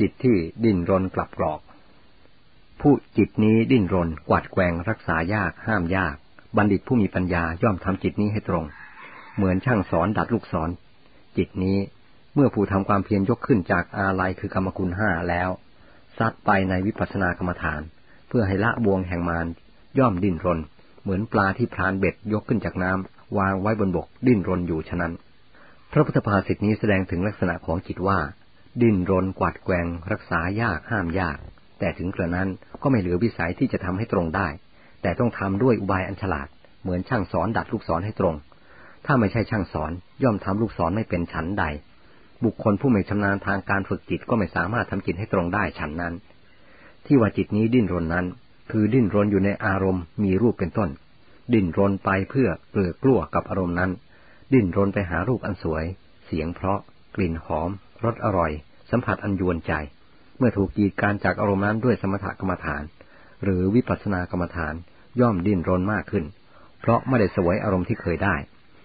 จิตที่ดิ้นรนกลับกรอก ผู้จิตนี้ดิ้นรนกวาดแกงรักษายากห้ามยาก บัณฑิตผู้มีปัญญาย่อมทำจิตนี้ให้ตรง เหมือนช่างสอนดัดลูกศร จิตนี้เมื่อผู้ทำความเพียรยกขึ้นจากอาลัยคือกรรมคุณห้าแล้วซัดไปในวิปัสสนากรรมฐาน เพื่อให้ละบวงแห่งมารย่อมดิ้นรน เหมือนปลาที่พรานเบ็ดยกขึ้นจากน้ำวางไว้บนบกดิ้นรนอยู่ฉะนั้น พระพุทธภาษิตนี้แสดงถึงลักษณะของจิตว่า ดิ้นรนกวาดแกงรักษายากห้ามยาก แต่ถึงกระนั้นก็ไม่เหลือวิสัยที่จะทำให้ตรงได้ แต่ต้องทำด้วยอุบายอันฉลาด เหมือนช่างสอนดัดลูกศรให้ตรง ถ้าไม่ใช่ช่างสอนย่อมทำลูกศรไม่เป็นชั้นใด บุคคลผู้ไม่ชำนาญทางการฝึกจิตก็ไม่สามารถทำจิตให้ตรงได้ฉันนั้น ที่ว่าจิตนี้ดิ้นรนนั้น คือดิ้นรนอยู่ในอารมณ์มีรูปเป็นต้น ดิ้นรนไปเพื่อเปลือกกลัวกับอารมณ์นั้น ดิ้นรนไปหารูปอันสวย เสียงเพราะ กลิ่นหอม รสอร่อย สัมผัสอันยวนใจ เมื่อถูกกีดการจากอารมณ์นั้นด้วยสมถกรรมฐาน หรือวิปัสสนากรรมฐาน ย่อมดิ้นรนมากขึ้น เพราะไม่ได้สวยอารมณ์ที่เคยได้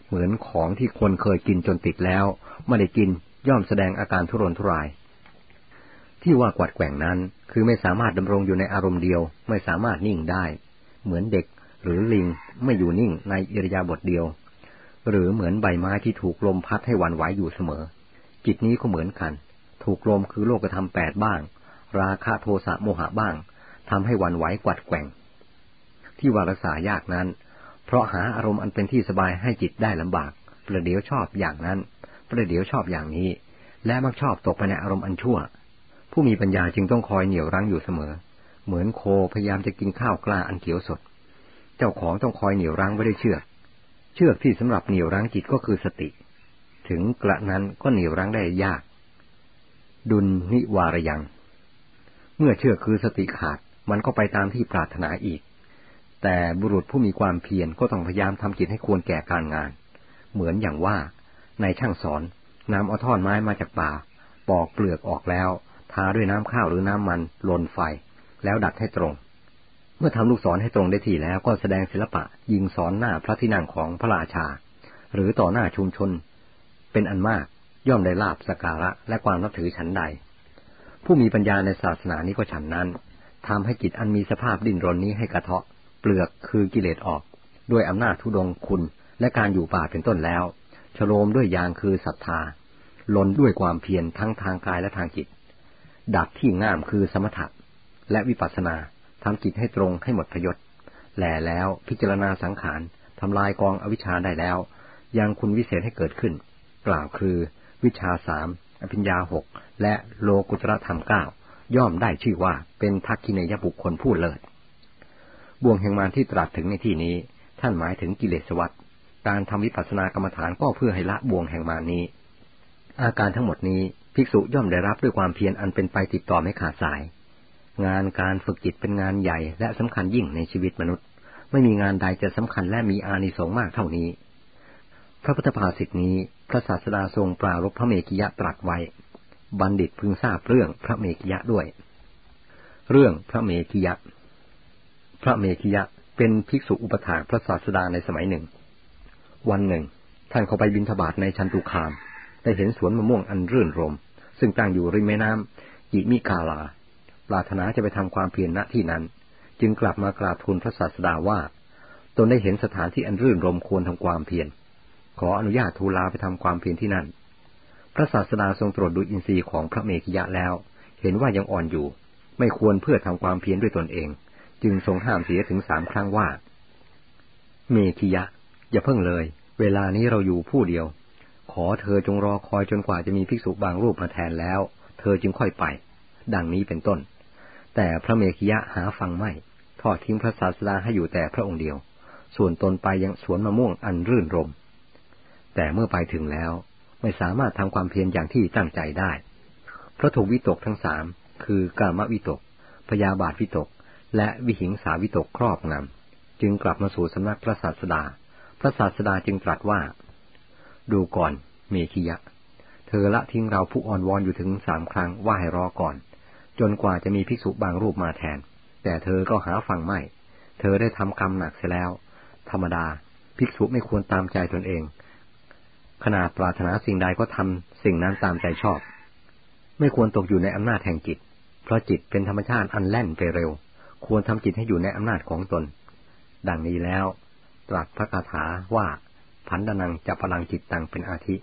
เหมือนของที่คนเคยกินจนติดแล้ว ไม่ได้กินย่อมแสดงอาการทุรนทุราย ที่ว่ากวัดแกว่งนั้น คือไม่สามารถดำรงอยู่ในอารมณ์เดียว ไม่สามารถนิ่งได้ เหมือนเด็กหรือลิงไม่อยู่นิ่งในอิริยาบถเดียว หรือเหมือนใบไม้ที่ถูกลมพัดให้วันไหวอยู่เสมอ จิตนี้ก็เหมือนกัน ถูกลมคือโลกธรรมแปดบ้าง ราคะโทสะโมหะบ้างทำให้วันไหวกวัดแกว่ง ที่วารักษายากนั้น เพราะหาอารมณ์อันเป็นที่สบายให้จิตได้ลำบาก ประเดี๋ยวชอบอย่างนั้น ประเดี๋ยวชอบอย่างนี้ และมักชอบตกไปในอารมณ์อันชั่ว ผู้มีปัญญาจึงต้องคอยเหนี่ยวรั้งอยู่เสมอ เหมือนโคพยายามจะกินข้าวกล้าอันเขียวสด เจ้าของต้องคอยเหนี่ยวรั้งไว้ด้วยเชือก เชือกที่สำหรับเหนี่ยวรั้งจิตก็คือสติ ถึงกระนั้นก็เหนียวรั้งได้ยาก ดุลนิวารยัง เมื่อเชื่อคือสติขาดมันก็ไปตามที่ปรารถนาอีก แต่บุรุษผู้มีความเพียรก็ต้องพยายามทำจิตให้ควรแก่การงาน เหมือนอย่างว่า ในช่างสอนนำเอาท่อนไม้มาจากป่า ปอกเปลือกออกแล้ว ทาด้วยน้ำข้าวหรือน้ำมันลนไฟ แล้วดัดให้ตรง เมื่อทำลูกศรให้ตรงได้ทีแล้วก็แสดงศิลปะ ยิงสอนหน้าพระที่นั่งของพระราชา หรือต่อหน้าชุมชน เป็นอันมากย่อมได้ลาบสการะและความนับถือฉันใด ผู้มีปัญญาในศาสนานี้ก็ฉันนั้นทำให้จิตอันมีสภาพดิ้นรนนี้ให้กระเทาะ เปลือกคือกิเลสออก ด้วยอำนาจทุดงคุณและการอยู่ป่าเป็นต้นแล้วฉโลมด้วยยางคือศรัทธาลนด้วยความเพียรทั้งทางกายและทางจิต ดับที่ง่ามคือสมถะและวิปัสสนาทำจิตให้ตรงให้หมดพยศแหล่แล้วพิจารณาสังขารทำลายกองอวิชชาได้แล้ว ยังคุณวิเศษให้เกิดขึ้น กล่าวคือ วิชาสามอภิญญาหกและโลกุตรธรรมเก้าย่อมได้ชื่อว่าเป็นทักขิเนยบุคคลผู้เลิศบ่วงแห่งมารที่ตรัสถึงในที่นี้ ท่านหมายถึงกิเลสวัฏการทำวิปัสสนากรรมฐานก็เพื่อให้ละบ่วงแห่งมารนี้ อาการทั้งหมดนี้ภิกษุย่อมได้รับด้วยความเพียรอันเป็นไปติดต่อไม่ขาดสาย งานการฝึกจิตเป็นงานใหญ่และสำคัญยิ่งในชีวิตมนุษย์ ไม่มีงานใดจะสำคัญและมีอานิสงส์มากเท่านี้ พระพุทธภาษิตนี้ พระศาสดาทรงปรารบพระเมกิยะตรัสไว้ บัณฑิตพึงทราบเรื่องพระเมกิยะด้วย เรื่องพระเมกิยะ พระเมกิยะเป็นภิกษุอุปถากพระศาสดาในสมัยหนึ่ง วันหนึ่ง ท่านเข้าไปบินทบาทในชันตุคาม ได้เห็นสวนมะม่วงอันรื่นรม ซึ่งตั้งอยู่ริมแม่น้ำอิมิกาลา ปรารถนาจะไปทำความเพียรณที่นั้น จึงกลับมากราบทูลพระศาสดาว่า ตนได้เห็นสถานที่อันรื่นรมควรทำความเพียร ขออนุญาตทูลาไปทำความเพียรที่นั่น พระศาสดาทรงตรวจดูอินทรีย์ของพระเมขยะแล้ว เห็นว่ายังอ่อนอยู่ ไม่ควรเพื่อทำความเพียรด้วยตนเอง จึงทรงห้ามเสียถึงสามครั้งว่า เมขิยะ อย่าเพิ่งเลย เวลานี้เราอยู่ผู้เดียว ขอเธอจงรอคอยจนกว่าจะมีภิกษุบางรูปมาแทนแล้ว เธอจึงค่อยไป ดังนี้เป็นต้น แต่พระเมขิยะหาฟังไม่ทอดทิ้งพระศาสดาให้อยู่แต่พระองค์เดียว ส่วนตนไปยังสวนมะม่วงอันรื่นรม แต่เมื่อไปถึงแล้วไม่สามารถทำความเพียรอย่างที่ตั้งใจได้ เพราะถูกวิตกทั้งสามคือกามวิตก พยาบาทวิตก และวิหิงสาวิตกครอบงำจึงกลับมาสู่สำนักพระศาสดา พระศาสดาจึงตรัสว่า ดูก่อนเมขิยะ เธอละทิ้งเราผู้อ่อนวอนอยู่ถึงสามครั้งว่าให้รอก่อน จนกว่าจะมีภิกษุบางรูปมาแทน แต่เธอก็หาฟังไม่ เธอได้ทำกรรมหนักเสียแล้ว ธรรมดาภิกษุไม่ควรตามใจตนเอง ขนาดปรารถนาสิ่งใดก็ทำสิ่งนั้นตามใจชอบ ไม่ควรตกอยู่ในอำนาจแห่งจิต เพราะจิตเป็นธรรมชาติอันแล่นไปเร็ว ควรทำจิตให้อยู่ในอำนาจของตน ดังนี้แล้ว ตรัสพระคาถาว่า พันดนังจะพลังจิตตังเป็นอาทิ